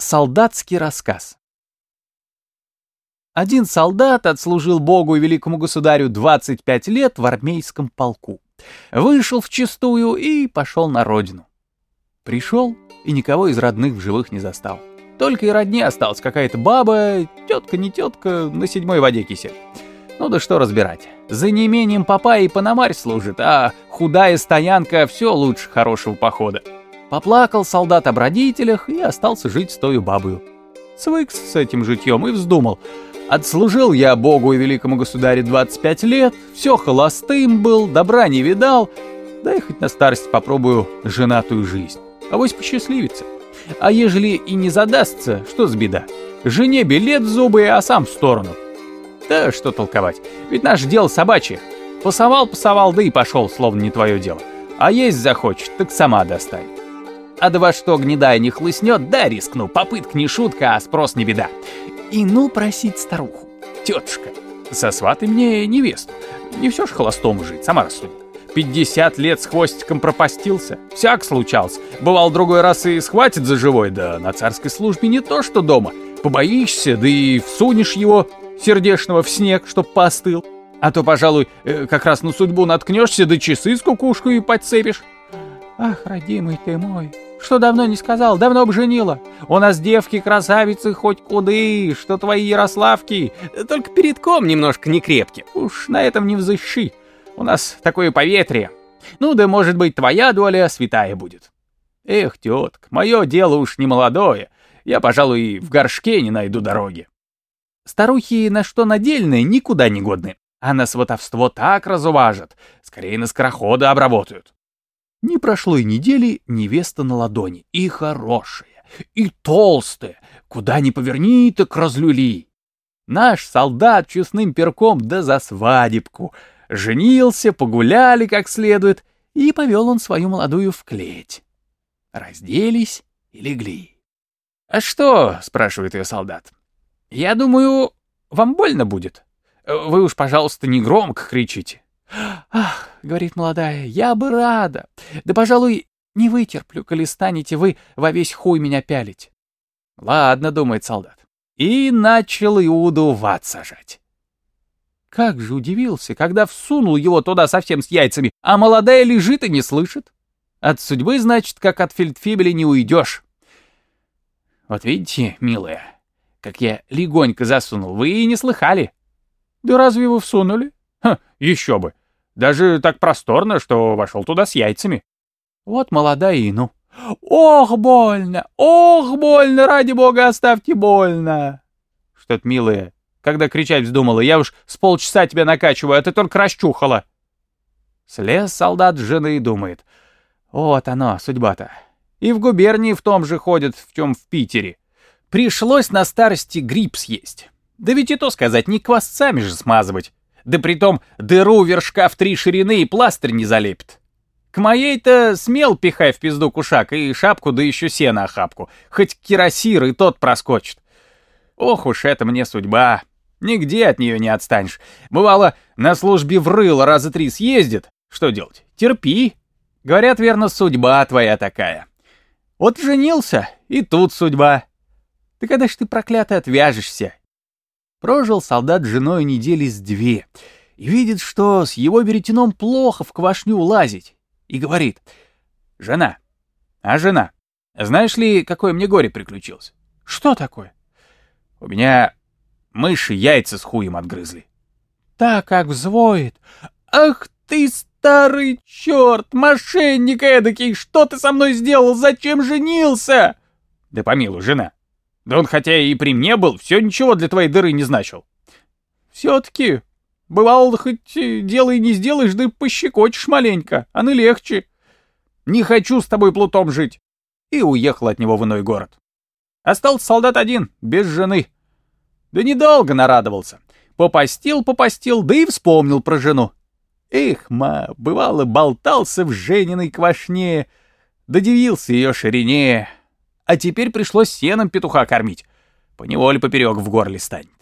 Солдатский рассказ. Один солдат отслужил Богу и великому государю 25 лет в армейском полку. Вышел в чистую и пошел на родину. Пришел и никого из родных в живых не застал. Только и родне осталась какая-то баба, тетка не тетка, на седьмой воде кисель. Ну да что разбирать. За неимением попа и пономарь служит, а худая стоянка все лучше хорошего похода. Поплакал солдат об родителях и остался жить с тою бабою. Свыкс с этим житьем и вздумал. Отслужил я Богу и великому государю 25 лет, все холостым был, добра не видал, да и хоть на старость попробую женатую жизнь. Авось посчастливится. А ежели и не задастся, что с беда? Жене билет в зубы, а сам в сторону. Да что толковать, ведь наше дело собачье. Пасовал-пасовал, да и пошел, словно не твое дело. А есть захочет, так сама достанет. А два что гнедая не хлыстнет, да рискну. Попытка не шутка, а спрос не беда. И ну просить старуху. Тетушка, сосватай мне невесту. Не все ж холостому жить, сама рассуди. 50 лет с хвостиком пропастился. Всяк случался. Бывал другой раз и схватит за живой, да на царской службе не то что дома. Побоишься, да и всунешь его сердешного в снег, чтоб поостыл. А то, пожалуй, э, как раз на судьбу наткнешься, да часы с кукушкой подцепишь. Ах, родимый ты мой, что давно не сказал, давно бы женила. У нас девки красавицы хоть куды, что твои Ярославки, только перед ком немножко не крепки. Уж на этом не взыщи. У нас такое поветрие. Ну да, может быть, твоя доля святая будет. Эх, тетка, мое дело уж не молодое. Я, пожалуй, в горшке не найду дороги. Старухи на что надельные никуда не годны. А на сватовство так разуважат, скорее на скорохода обработают. Не прошло и недели, невеста на ладони. И хорошая, и толстая. Куда ни поверни, так разлюли. Наш солдат честным перком да за свадебку. Женился, погуляли как следует, и повел он свою молодую в клеть. Разделись и легли. «А что?» — спрашивает ее солдат. «Я думаю, вам больно будет. Вы уж, пожалуйста, не громко кричите. «Ах, — говорит молодая, — я бы рада. Да, пожалуй, не вытерплю, коли станете вы во весь хуй меня пялить». «Ладно, — думает солдат, — и начал Иуду в ад сажать». Как же удивился, когда всунул его туда совсем с яйцами, а молодая лежит и не слышит. От судьбы, значит, как от фельдфебеля не уйдешь. Вот видите, милая, как я легонько засунул, вы и не слыхали. Да разве вы всунули? Ха, еще бы. Даже так просторно, что вошел туда с яйцами. Вот молодая Ину. «Ох, больно! Ох, больно! Ради бога, оставьте больно!» Что-то милое. Когда кричать вздумала, я уж с полчаса тебя накачиваю, а ты только расчухала. Слез солдат с жены и думает. Вот оно, судьба-то. И в губернии в том же ходят, в чем в Питере. Пришлось на старости гриб съесть. Да ведь и то сказать, не квасцами же смазывать. Да притом дыру вершка в три ширины и пластырь не залепит. К моей-то смел пихай в пизду кушак и шапку, да еще сено охапку. Хоть кирасир и тот проскочит. Ох уж это мне судьба. Нигде от нее не отстанешь. Бывало, на службе в раза три съездит. Что делать? Терпи. Говорят, верно, судьба твоя такая. Вот женился, и тут судьба. Ты когда ж ты, проклятый, отвяжешься? Прожил солдат с женой недели с две и видит, что с его веретеном плохо в квашню лазить, и говорит, «Жена, а жена, знаешь ли, какое мне горе приключилось?» «Что такое?» «У меня мыши яйца с хуем отгрызли». «Так как взвоет! Ах ты, старый черт, мошенник эдакий, что ты со мной сделал, зачем женился?» «Да помилуй, жена, да он хотя и при мне был, все ничего для твоей дыры не значил. Все-таки, бывало, хоть дело и не сделаешь, да пощекочешь маленько, а ну легче. Не хочу с тобой плутом жить. И уехал от него в иной город. Остался солдат один, без жены. Да недолго нарадовался. Попостил, попостил, да и вспомнил про жену. Эх, ма, бывало, болтался в Жениной квашне, додивился ее ширине, а теперь пришлось сеном петуха кормить. Поневоле поперек в горле станет.